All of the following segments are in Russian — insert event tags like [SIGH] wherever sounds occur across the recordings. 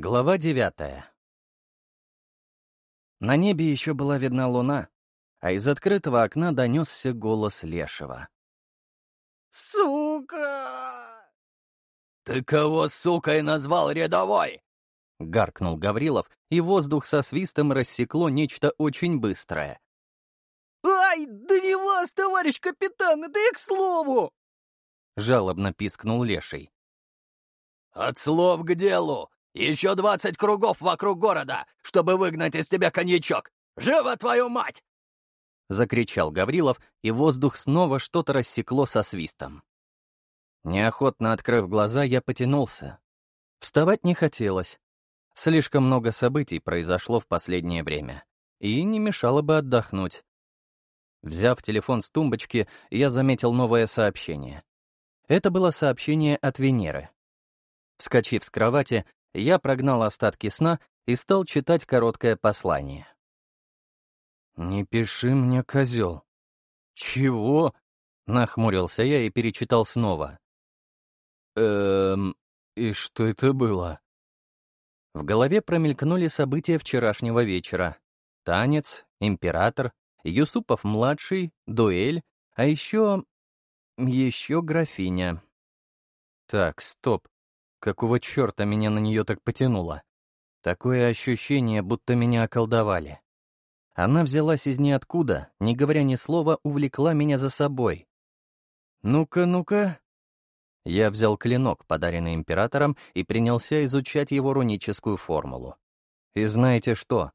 Глава девятая. На небе еще была видна луна, а из открытого окна донесся голос Лешего. «Сука!» «Ты кого сукой назвал рядовой?» — гаркнул Гаврилов, и воздух со свистом рассекло нечто очень быстрое. «Ай, да не вас, товарищ капитан, это я к слову!» — жалобно пискнул Леший. «От слов к делу! Еще двадцать кругов вокруг города, чтобы выгнать из тебя коньячок! Живо, твою мать!» Закричал Гаврилов, и воздух снова что-то рассекло со свистом. Неохотно открыв глаза, я потянулся. Вставать не хотелось. Слишком много событий произошло в последнее время, и не мешало бы отдохнуть. Взяв телефон с тумбочки, я заметил новое сообщение. Это было сообщение от Венеры. Вскочив с кровати, я прогнал остатки сна и стал читать короткое послание. «Не пиши мне, козел». «Чего?» — нахмурился я и перечитал снова. «Эм, и что это было?» В голове промелькнули события вчерашнего вечера. Танец, император, Юсупов-младший, дуэль, а еще... еще графиня. Так, стоп. Какого черта меня на нее так потянуло? Такое ощущение, будто меня околдовали. Она взялась из ниоткуда, не говоря ни слова, увлекла меня за собой. «Ну-ка, ну-ка». Я взял клинок, подаренный императором, и принялся изучать его руническую формулу. И знаете что?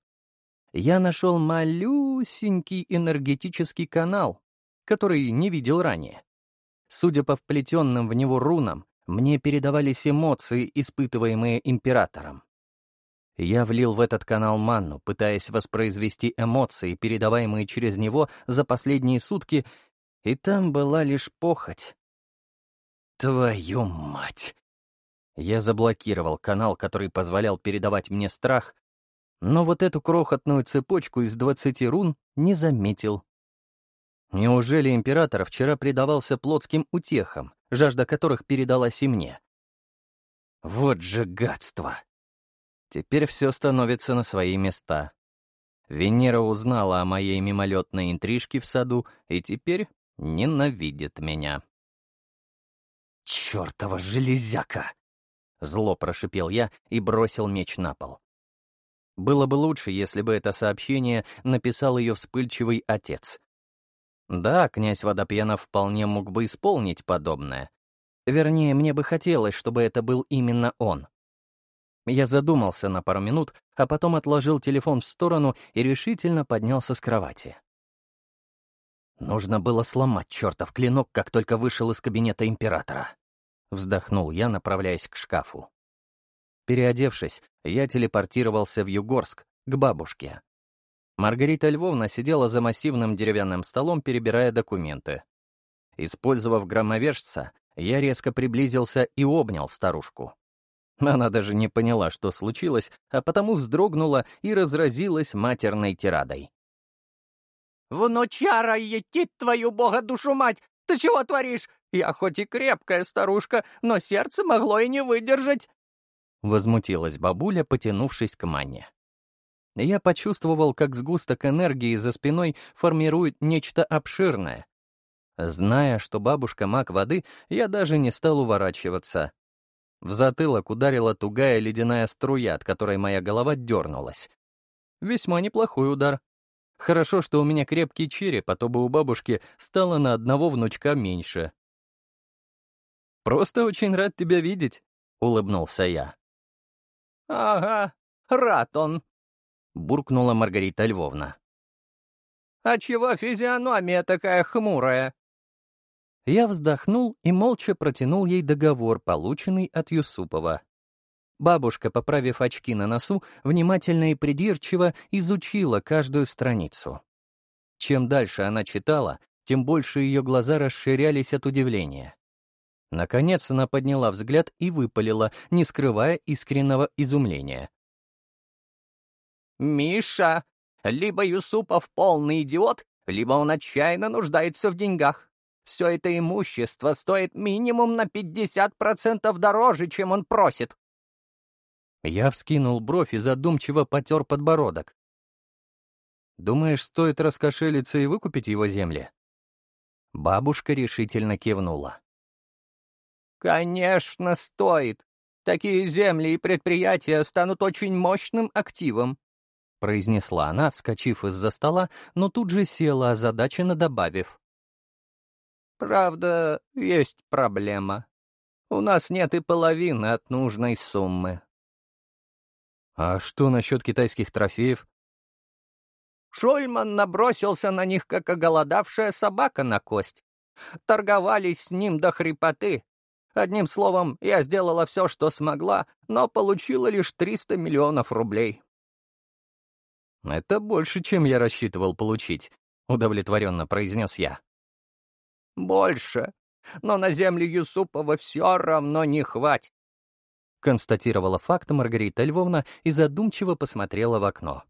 Я нашел малюсенький энергетический канал, который не видел ранее. Судя по вплетенным в него рунам, мне передавались эмоции, испытываемые императором. Я влил в этот канал манну, пытаясь воспроизвести эмоции, передаваемые через него за последние сутки, и там была лишь похоть. Твою мать! Я заблокировал канал, который позволял передавать мне страх, но вот эту крохотную цепочку из двадцати рун не заметил. Неужели император вчера предавался плотским утехам, жажда которых передалась и мне? Вот же гадство! Теперь все становится на свои места. Венера узнала о моей мимолетной интрижке в саду и теперь ненавидит меня. «Чёртова железяка!» Зло прошипел я и бросил меч на пол. Было бы лучше, если бы это сообщение написал ее вспыльчивый отец. Да, князь Водопьянов вполне мог бы исполнить подобное. Вернее, мне бы хотелось, чтобы это был именно он. Я задумался на пару минут, а потом отложил телефон в сторону и решительно поднялся с кровати. Нужно было сломать чертов клинок, как только вышел из кабинета императора. Вздохнул я, направляясь к шкафу. Переодевшись, я телепортировался в Югорск, к бабушке. Маргарита Львовна сидела за массивным деревянным столом, перебирая документы. Использовав громовержца, я резко приблизился и обнял старушку. Она даже не поняла, что случилось, а потому вздрогнула и разразилась матерной тирадой. «Внучара, етить твою бога душу мать! Ты чего творишь? Я хоть и крепкая старушка, но сердце могло и не выдержать. Возмутилась бабуля, потянувшись к Манне. Я почувствовал, как сгусток энергии за спиной формирует нечто обширное. Зная, что бабушка маг воды, я даже не стал уворачиваться. В затылок ударила тугая ледяная струя, от которой моя голова дернулась. Весьма неплохой удар. Хорошо, что у меня крепкий череп, а то бы у бабушки стало на одного внучка меньше. «Просто очень рад тебя видеть», — улыбнулся я. «Ага, рад он», — буркнула Маргарита Львовна. «А чего физиономия такая хмурая?» Я вздохнул и молча протянул ей договор, полученный от Юсупова. Бабушка, поправив очки на носу, внимательно и придирчиво изучила каждую страницу. Чем дальше она читала, тем больше ее глаза расширялись от удивления. Наконец она подняла взгляд и выпалила, не скрывая искреннего изумления. «Миша, либо Юсупов полный идиот, либо он отчаянно нуждается в деньгах. Все это имущество стоит минимум на 50% дороже, чем он просит». Я вскинул бровь и задумчиво потер подбородок. «Думаешь, стоит раскошелиться и выкупить его земли?» Бабушка решительно кивнула. «Конечно, стоит. Такие земли и предприятия станут очень мощным активом», произнесла она, вскочив из-за стола, но тут же села, озадаченно добавив. «Правда, есть проблема. У нас нет и половины от нужной суммы». «А что насчет китайских трофеев?» Шульман набросился на них, как оголодавшая собака на кость. Торговались с ним до хрипоты. Одним словом, я сделала все, что смогла, но получила лишь 300 миллионов рублей. «Это больше, чем я рассчитывал получить», — удовлетворенно произнес я. «Больше. Но на землю Юсупова все равно не хватит», — констатировала факт Маргарита Львовна и задумчиво посмотрела в окно.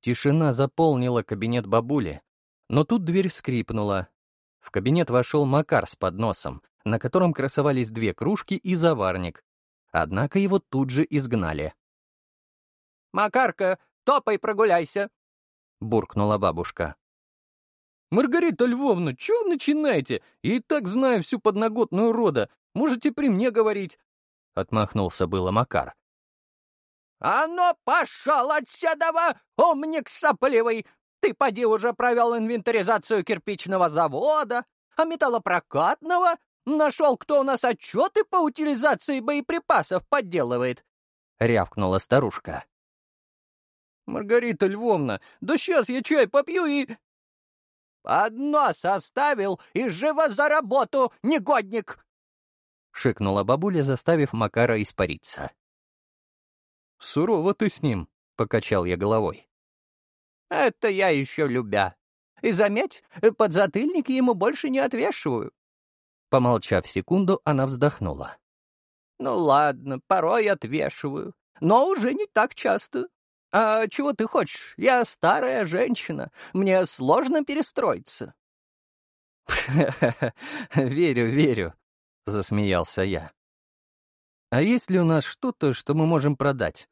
Тишина заполнила кабинет бабули, но тут дверь скрипнула. В кабинет вошел Макар с подносом, на котором красовались две кружки и заварник. Однако его тут же изгнали. «Макарка, топай прогуляйся!» — буркнула бабушка. «Маргарита Львовна, чего начинаете? Я и так знаю всю подноготную рода. Можете при мне говорить!» — отмахнулся было Макар. «А ну, пошел отсюда, умник сопливый! Ты, поди, уже провел инвентаризацию кирпичного завода, а металлопрокатного? Нашел, кто у нас отчеты по утилизации боеприпасов подделывает?» — рявкнула старушка. «Маргарита Львовна, да сейчас я чай попью и...» «Поднос оставил и живо за работу, негодник!» — шикнула бабуля, заставив Макара испариться. «Сурово ты с ним», — покачал я головой. «Это я еще любя. И заметь, подзатыльники ему больше не отвешиваю». Помолчав секунду, она вздохнула. «Ну ладно, порой отвешиваю, но уже не так часто. А чего ты хочешь? Я старая женщина, мне сложно перестроиться». [LAUGHS] «Верю, верю», — засмеялся я. А есть ли у нас что-то, что мы можем продать?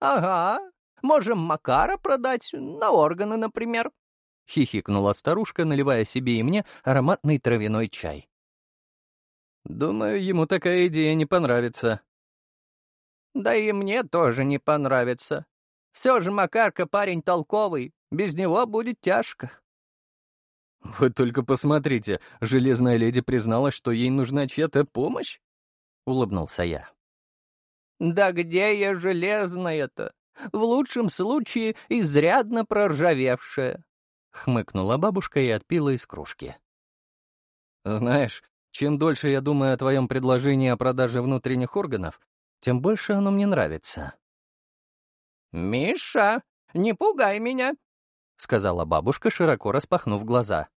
Ага, можем Макара продать, на органы, например. Хихикнула старушка, наливая себе и мне ароматный травяной чай. Думаю, ему такая идея не понравится. Да и мне тоже не понравится. Все же Макарка парень толковый, без него будет тяжко. Вы только посмотрите, железная леди призналась, что ей нужна чья-то помощь? — улыбнулся я. «Да где я железная-то? В лучшем случае изрядно проржавевшая», — хмыкнула бабушка и отпила из кружки. «Знаешь, чем дольше я думаю о твоем предложении о продаже внутренних органов, тем больше оно мне нравится». «Миша, не пугай меня», — сказала бабушка, широко распахнув глаза.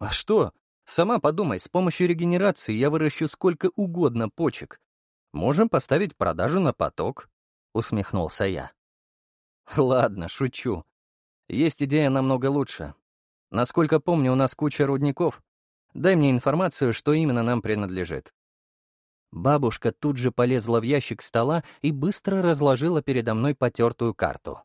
«А что? Сама подумай, с помощью регенерации я выращу сколько угодно почек. Можем поставить продажу на поток», — усмехнулся я. «Ладно, шучу. Есть идея намного лучше. Насколько помню, у нас куча рудников. Дай мне информацию, что именно нам принадлежит». Бабушка тут же полезла в ящик стола и быстро разложила передо мной потертую карту.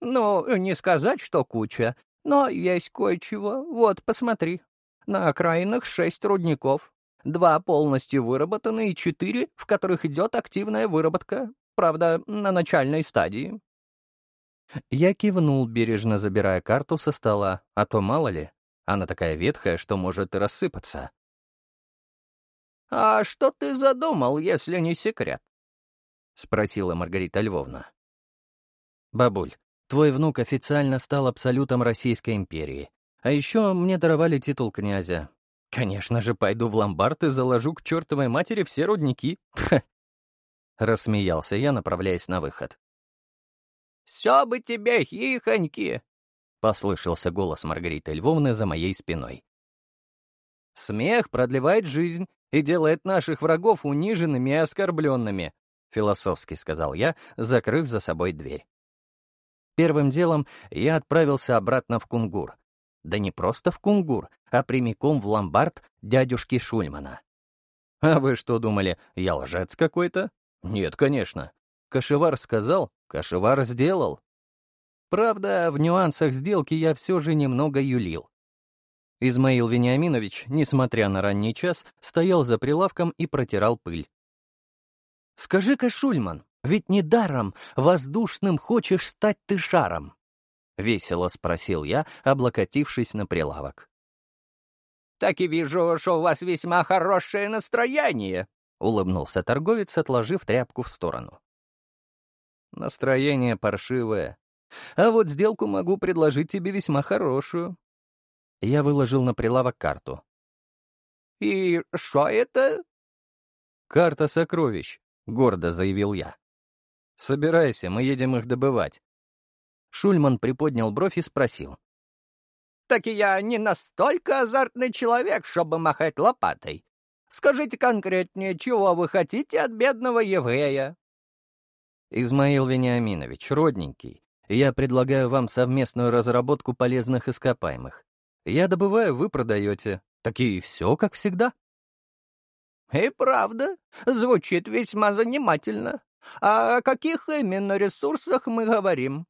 «Ну, не сказать, что куча. Но есть кое-чего. Вот, посмотри. На окраинах шесть рудников. Два полностью выработаны и четыре, в которых идет активная выработка. Правда, на начальной стадии. Я кивнул, бережно забирая карту со стола, а то мало ли, она такая ветхая, что может и рассыпаться. «А что ты задумал, если не секрет?» — спросила Маргарита Львовна. «Бабуль, Твой внук официально стал абсолютом Российской империи. А еще мне даровали титул князя. Конечно же, пойду в ломбард и заложу к чертовой матери все рудники. Рассмеялся я, направляясь на выход. «Все бы тебе, хихоньки!» — послышался голос Маргариты Львовны за моей спиной. «Смех продлевает жизнь и делает наших врагов униженными и оскорбленными», — философски сказал я, закрыв за собой дверь. Первым делом я отправился обратно в Кунгур. Да не просто в Кунгур, а прямиком в ломбард дядюшки Шульмана. А вы что думали, я лжец какой-то? Нет, конечно. Кашевар сказал, кашевар сделал. Правда, в нюансах сделки я все же немного юлил. Измаил Вениаминович, несмотря на ранний час, стоял за прилавком и протирал пыль. «Скажи-ка, Шульман, ведь недаром воздушным хочешь стать ты шаром?» — весело спросил я, облокотившись на прилавок. «Так и вижу, что у вас весьма хорошее настроение», — улыбнулся торговец, отложив тряпку в сторону. «Настроение паршивое. А вот сделку могу предложить тебе весьма хорошую». Я выложил на прилавок карту. «И что это?» «Карта сокровищ», — гордо заявил я. «Собирайся, мы едем их добывать». Шульман приподнял бровь и спросил. «Так я не настолько азартный человек, чтобы махать лопатой. Скажите конкретнее, чего вы хотите от бедного еврея?» «Измаил Вениаминович, родненький, я предлагаю вам совместную разработку полезных ископаемых. Я добываю, вы продаете. Так и все, как всегда». «И правда, звучит весьма занимательно. А о каких именно ресурсах мы говорим?»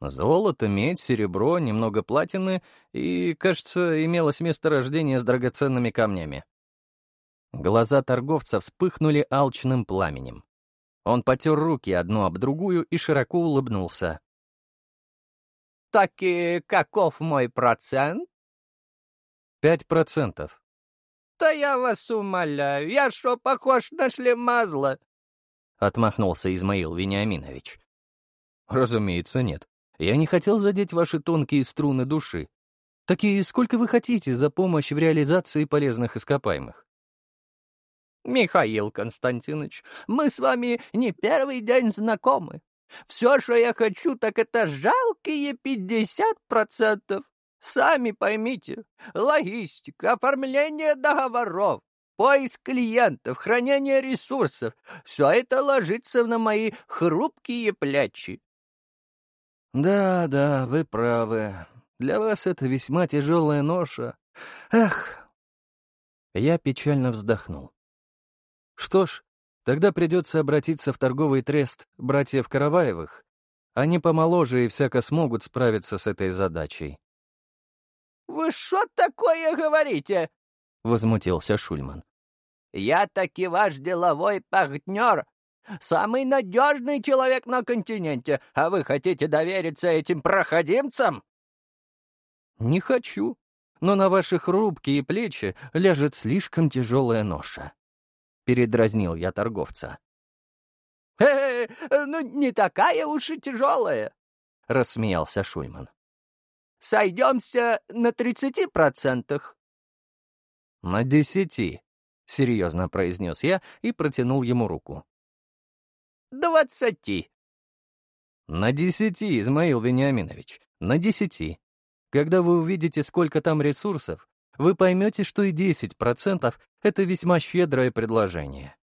Золото, медь, серебро, немного платины и, кажется, имелось место рождения с драгоценными камнями. Глаза торговца вспыхнули алчным пламенем. Он потер руки одну об другую и широко улыбнулся. «Так и каков мой процент?» «Пять процентов». «Да я вас умоляю, я что, похож на шлемазла?» — отмахнулся Измаил Вениаминович. «Разумеется, нет. Я не хотел задеть ваши тонкие струны души. Такие сколько вы хотите за помощь в реализации полезных ископаемых?» «Михаил Константинович, мы с вами не первый день знакомы. Все, что я хочу, так это жалкие пятьдесят процентов. Сами поймите, логистика, оформление договоров, поиск клиентов, хранение ресурсов — все это ложится на мои хрупкие плечи. Да, да, вы правы. Для вас это весьма тяжелая ноша. Эх! Я печально вздохнул. Что ж, тогда придется обратиться в торговый трест братьев Караваевых. Они помоложе и всяко смогут справиться с этой задачей. «Вы что такое говорите?» — возмутился Шульман. «Я таки ваш деловой партнер, самый надежный человек на континенте, а вы хотите довериться этим проходимцам?» «Не хочу, но на ваши хрупкие плечи ляжет слишком тяжелая ноша», — передразнил я торговца. «Э, -э ну не такая уж и тяжелая», — рассмеялся Шульман. «Сойдемся на тридцати процентах». «На десяти», — серьезно произнес я и протянул ему руку. «Двадцати». «На десяти, Измаил Вениаминович, на десяти. Когда вы увидите, сколько там ресурсов, вы поймете, что и 10% — это весьма щедрое предложение.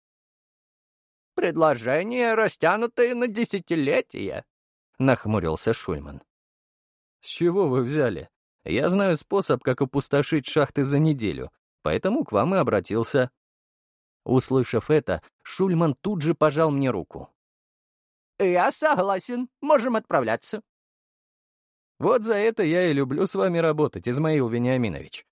«Предложение, растянутое на десятилетия», — нахмурился Шульман. «С чего вы взяли? Я знаю способ, как опустошить шахты за неделю, поэтому к вам и обратился». Услышав это, Шульман тут же пожал мне руку. «Я согласен, можем отправляться». «Вот за это я и люблю с вами работать, Измаил Вениаминович.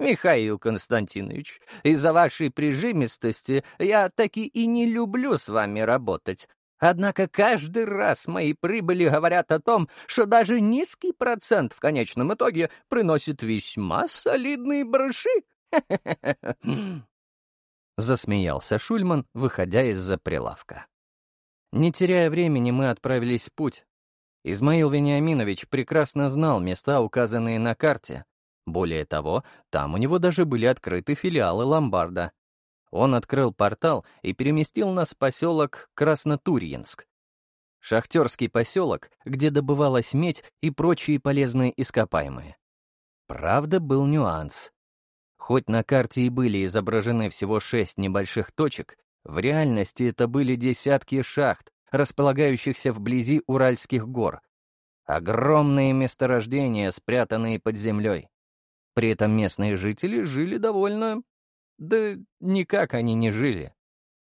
«Михаил Константинович, из-за вашей прижимистости я таки и не люблю с вами работать. Однако каждый раз мои прибыли говорят о том, что даже низкий процент в конечном итоге приносит весьма солидные барыши. [LAUGHS] Засмеялся Шульман, выходя из-за прилавка. Не теряя времени, мы отправились в путь. Измаил Вениаминович прекрасно знал места, указанные на карте, более того, там у него даже были открыты филиалы ломбарда. Он открыл портал и переместил нас в поселок Краснотурьинск. Шахтерский поселок, где добывалась медь и прочие полезные ископаемые. Правда, был нюанс. Хоть на карте и были изображены всего шесть небольших точек, в реальности это были десятки шахт, располагающихся вблизи Уральских гор. Огромные месторождения, спрятанные под землей. При этом местные жители жили довольно Да никак они не жили.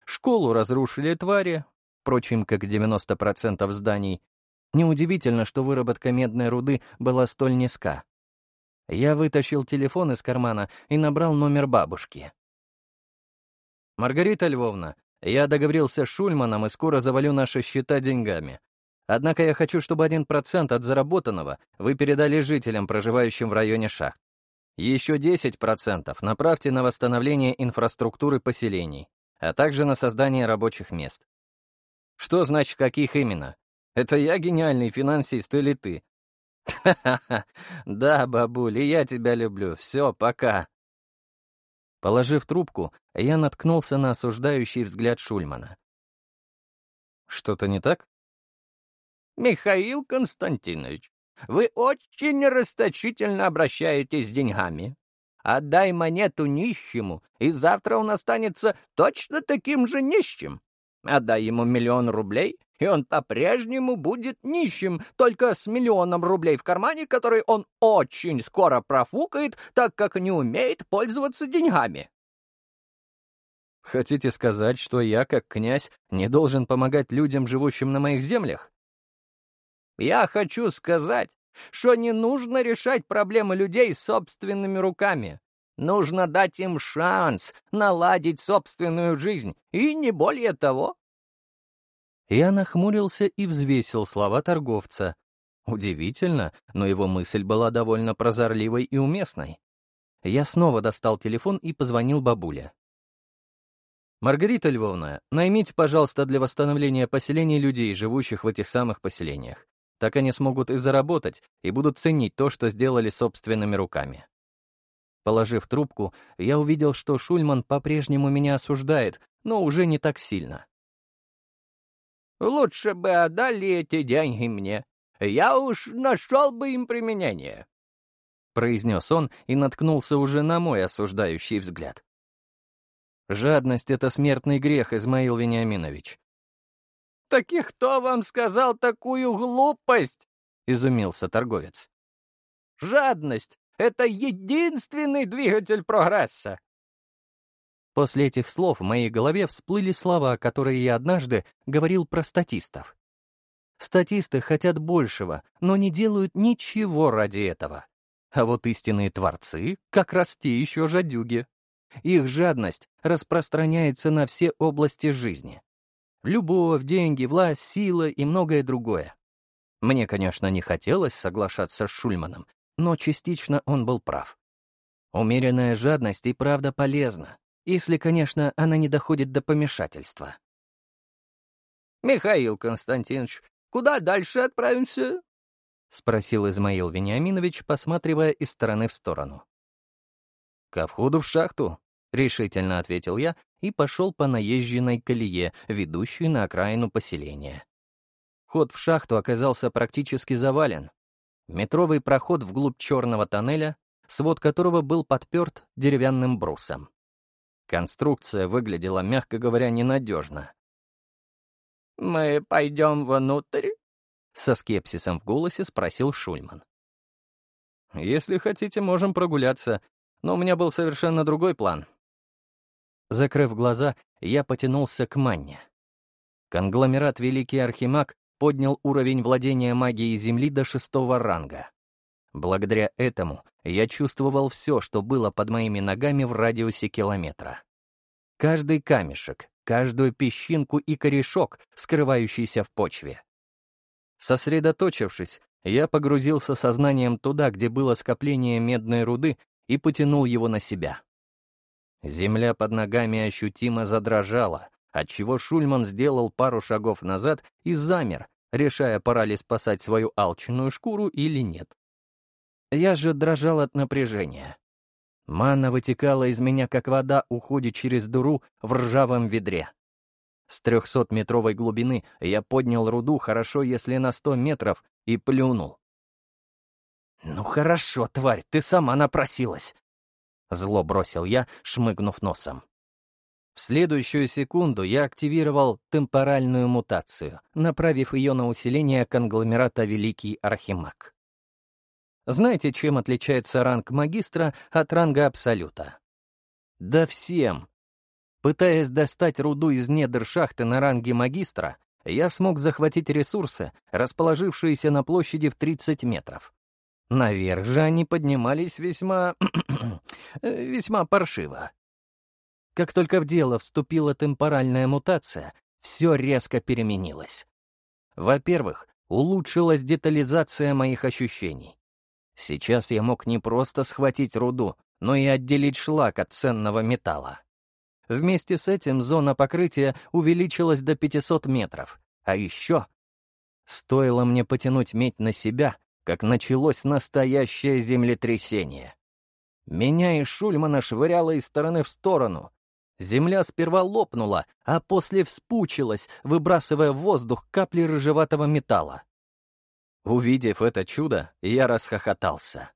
Школу разрушили твари, впрочем, как 90% зданий. Неудивительно, что выработка медной руды была столь низка. Я вытащил телефон из кармана и набрал номер бабушки. «Маргарита Львовна, я договорился с Шульманом и скоро завалю наши счета деньгами. Однако я хочу, чтобы один процент от заработанного вы передали жителям, проживающим в районе шахт. Еще 10% направьте на восстановление инфраструктуры поселений, а также на создание рабочих мест. Что значит, каких именно? Это я гениальный финансист или ты? Ха-ха-ха. Да, бабуль, я тебя люблю. Все, пока. Положив трубку, я наткнулся на осуждающий взгляд Шульмана. Что-то не так? Михаил Константинович, вы очень расточительно обращаетесь с деньгами. Отдай монету нищему, и завтра он останется точно таким же нищим. Отдай ему миллион рублей, и он по-прежнему будет нищим, только с миллионом рублей в кармане, который он очень скоро профукает, так как не умеет пользоваться деньгами. Хотите сказать, что я, как князь, не должен помогать людям, живущим на моих землях? Я хочу сказать, что не нужно решать проблемы людей собственными руками. Нужно дать им шанс наладить собственную жизнь, и не более того. Я нахмурился и взвесил слова торговца. Удивительно, но его мысль была довольно прозорливой и уместной. Я снова достал телефон и позвонил бабуле. «Маргарита Львовна, наймите, пожалуйста, для восстановления поселений людей, живущих в этих самых поселениях. Так они смогут и заработать, и будут ценить то, что сделали собственными руками. Положив трубку, я увидел, что Шульман по-прежнему меня осуждает, но уже не так сильно. «Лучше бы отдали эти деньги мне. Я уж нашел бы им применение», — произнес он и наткнулся уже на мой осуждающий взгляд. «Жадность — это смертный грех, Измаил Вениаминович. «Так кто вам сказал такую глупость?» — изумился торговец. «Жадность — это единственный двигатель прогресса». После этих слов в моей голове всплыли слова, которые я однажды говорил про статистов. Статисты хотят большего, но не делают ничего ради этого. А вот истинные творцы — как раз те еще жадюги. Их жадность распространяется на все области жизни. Любовь, деньги, власть, сила и многое другое. Мне, конечно, не хотелось соглашаться с Шульманом, но частично он был прав. Умеренная жадность и правда полезна, если, конечно, она не доходит до помешательства. «Михаил Константинович, куда дальше отправимся?» — спросил Измаил Вениаминович, посматривая из стороны в сторону. «Ко входу в шахту», — решительно ответил я и пошел по наезженной колее, ведущей на окраину поселения. Ход в шахту оказался практически завален. Метровый проход вглубь черного тоннеля, свод которого был подперт деревянным брусом. Конструкция выглядела, мягко говоря, ненадежно. «Мы пойдем внутрь?» — со скепсисом в голосе спросил Шульман. «Если хотите, можем прогуляться, но у меня был совершенно другой план», Закрыв глаза, я потянулся к манне. Конгломерат Великий Архимаг поднял уровень владения магией Земли до шестого ранга. Благодаря этому я чувствовал все, что было под моими ногами в радиусе километра. Каждый камешек, каждую песчинку и корешок, скрывающийся в почве. Сосредоточившись, я погрузился сознанием туда, где было скопление медной руды, и потянул его на себя. Земля под ногами ощутимо задрожала, отчего Шульман сделал пару шагов назад и замер, решая, пора ли спасать свою алчную шкуру или нет. Я же дрожал от напряжения. Манна вытекала из меня, как вода уходит через дыру в ржавом ведре. С трехсотметровой глубины я поднял руду хорошо, если на сто метров, и плюнул. «Ну хорошо, тварь, ты сама напросилась. Зло бросил я, шмыгнув носом. В следующую секунду я активировал темпоральную мутацию, направив ее на усиление конгломерата Великий Архимаг. Знаете, чем отличается ранг магистра от ранга абсолюта? Да всем. Пытаясь достать руду из недр шахты на ранге магистра, я смог захватить ресурсы, расположившиеся на площади в 30 метров. Наверх же они поднимались весьма... [CLEARS THROAT] весьма паршиво. Как только в дело вступила темпоральная мутация, все резко переменилось. Во-первых, улучшилась детализация моих ощущений. Сейчас я мог не просто схватить руду, но и отделить шлак от ценного металла. Вместе с этим зона покрытия увеличилась до 500 метров. А еще... Стоило мне потянуть медь на себя, как началось настоящее землетрясение. Меня и Шульмана швыряло из стороны в сторону. Земля сперва лопнула, а после вспучилась, выбрасывая в воздух капли рыжеватого металла. Увидев это чудо, я расхохотался.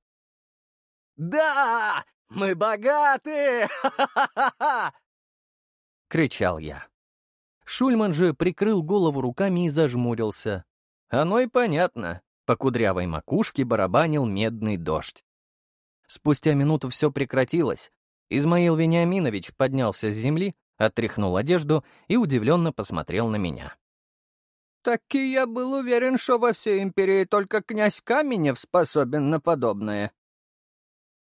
«Да! Мы богаты! Ха-ха-ха-ха!» — кричал я. Шульман же прикрыл голову руками и зажмурился. Оно и понятно. По кудрявой макушке барабанил медный дождь. Спустя минуту все прекратилось. Измаил Вениаминович поднялся с земли, отряхнул одежду и удивленно посмотрел на меня. «Таки я был уверен, что во всей империи только князь Каменев способен на подобное».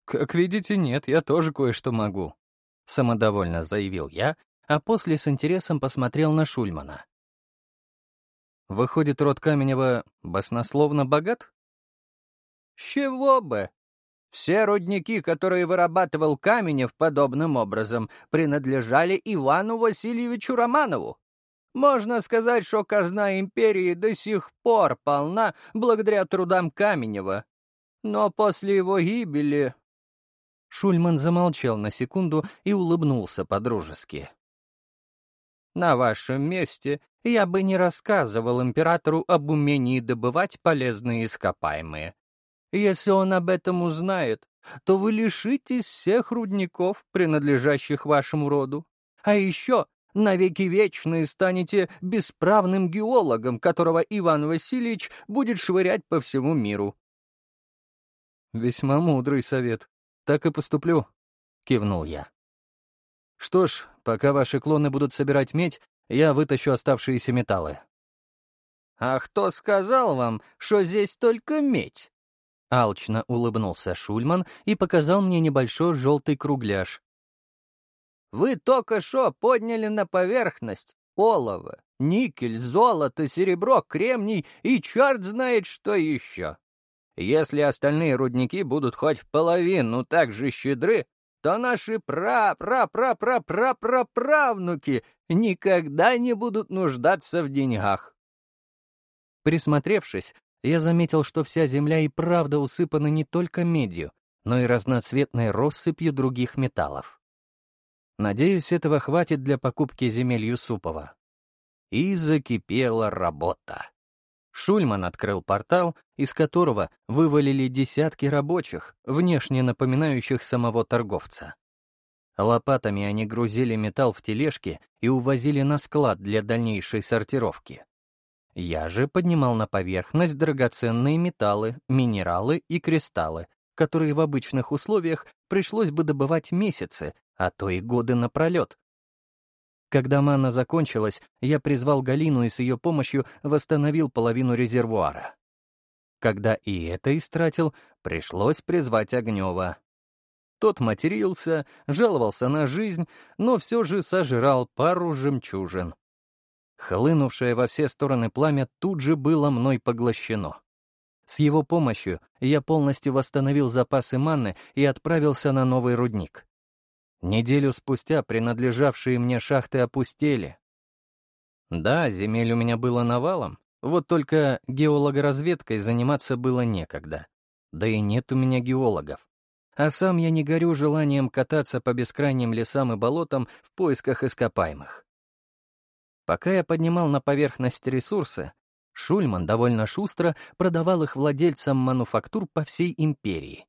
«Как видите, нет, я тоже кое-что могу», — самодовольно заявил я, а после с интересом посмотрел на Шульмана. «Выходит, род Каменева баснословно богат?» «С чего бы? Все рудники, которые вырабатывал Каменев подобным образом, принадлежали Ивану Васильевичу Романову. Можно сказать, что казна империи до сих пор полна благодаря трудам Каменева. Но после его гибели...» Шульман замолчал на секунду и улыбнулся по-дружески. На вашем месте я бы не рассказывал императору об умении добывать полезные ископаемые. Если он об этом узнает, то вы лишитесь всех рудников, принадлежащих вашему роду. А еще навеки вечные станете бесправным геологом, которого Иван Васильевич будет швырять по всему миру. «Весьма мудрый совет. Так и поступлю», — кивнул я. Что ж, пока ваши клоны будут собирать медь, я вытащу оставшиеся металлы. «А кто сказал вам, что здесь только медь?» Алчно улыбнулся Шульман и показал мне небольшой желтый кругляш. «Вы только что подняли на поверхность олово, никель, золото, серебро, кремний и черт знает что еще. Если остальные рудники будут хоть половину так же щедры, то наши пра-пра-пра-пра-пра-пра-правнуки никогда не будут нуждаться в деньгах. Присмотревшись, я заметил, что вся земля и правда усыпана не только медью, но и разноцветной россыпью других металлов. Надеюсь, этого хватит для покупки земель Юсупова. И закипела работа. Шульман открыл портал, из которого вывалили десятки рабочих, внешне напоминающих самого торговца. Лопатами они грузили металл в тележки и увозили на склад для дальнейшей сортировки. Я же поднимал на поверхность драгоценные металлы, минералы и кристаллы, которые в обычных условиях пришлось бы добывать месяцы, а то и годы напролет, когда манна закончилась, я призвал Галину и с ее помощью восстановил половину резервуара. Когда и это истратил, пришлось призвать Огнева. Тот матерился, жаловался на жизнь, но все же сожрал пару жемчужин. Хлынувшее во все стороны пламя тут же было мной поглощено. С его помощью я полностью восстановил запасы манны и отправился на новый рудник. Неделю спустя принадлежавшие мне шахты опустели. Да, земель у меня было навалом, вот только геологоразведкой заниматься было некогда. Да и нет у меня геологов. А сам я не горю желанием кататься по бескрайним лесам и болотам в поисках ископаемых. Пока я поднимал на поверхность ресурсы, Шульман довольно шустро продавал их владельцам мануфактур по всей империи.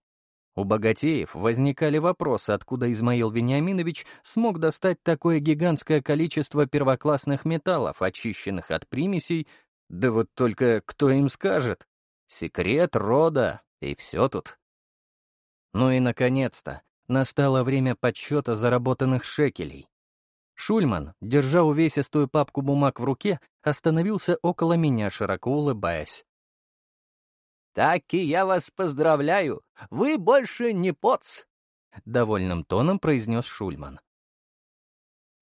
У богатеев возникали вопросы, откуда Измаил Вениаминович смог достать такое гигантское количество первоклассных металлов, очищенных от примесей, да вот только кто им скажет? Секрет рода, и все тут. Ну и, наконец-то, Настало время подсчета заработанных шекелей. Шульман, держа увесистую папку бумаг в руке, остановился около меня, широко улыбаясь. «Так и я вас поздравляю, вы больше не поц!» — довольным тоном произнес Шульман.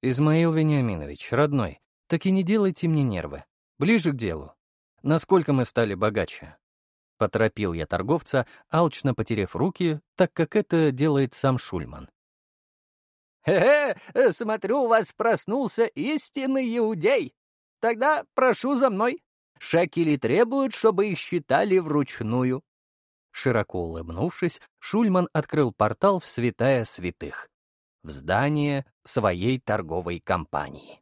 «Измаил Вениаминович, родной, так и не делайте мне нервы. Ближе к делу. Насколько мы стали богаче?» Поторопил я торговца, алчно потеряв руки, так как это делает сам Шульман. «Хе-хе, смотрю, у вас проснулся истинный иудей. Тогда прошу за мной. Шекели требуют, чтобы их считали вручную». Широко улыбнувшись, Шульман открыл портал в святая святых, в здание своей торговой компании.